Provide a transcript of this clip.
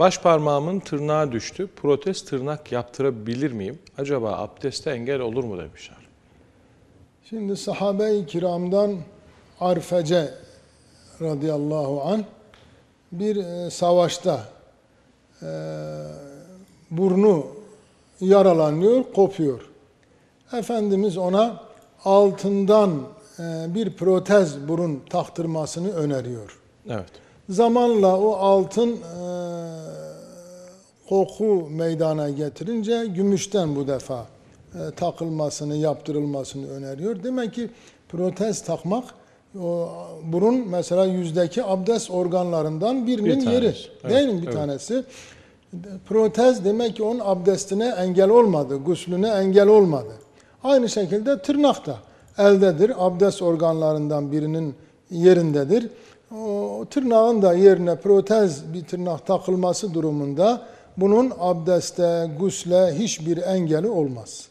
baş parmağımın tırnağı düştü. Protez tırnak yaptırabilir miyim? Acaba abdeste engel olur mu demişler. Şimdi sahabe-i kiramdan Arfece radıyallahu an bir e, savaşta e, burnu yaralanıyor, kopuyor. Efendimiz ona altından e, bir protez burun taktırmasını öneriyor. Evet. Zamanla o altın e, koku meydana getirince gümüşten bu defa e, takılmasını, yaptırılmasını öneriyor. Demek ki protez takmak o burun mesela yüzdeki abdest organlarından birinin Bir yeri. tanesi. Evet, Değil mi bir evet. tanesi? Protez demek ki onun abdestine engel olmadı, guslüne engel olmadı. Aynı şekilde tırnak da eldedir, abdest organlarından birinin yerindedir. O tırnağın da yerine protez bir tırnak takılması durumunda bunun abdeste, gusle hiçbir engeli olmaz.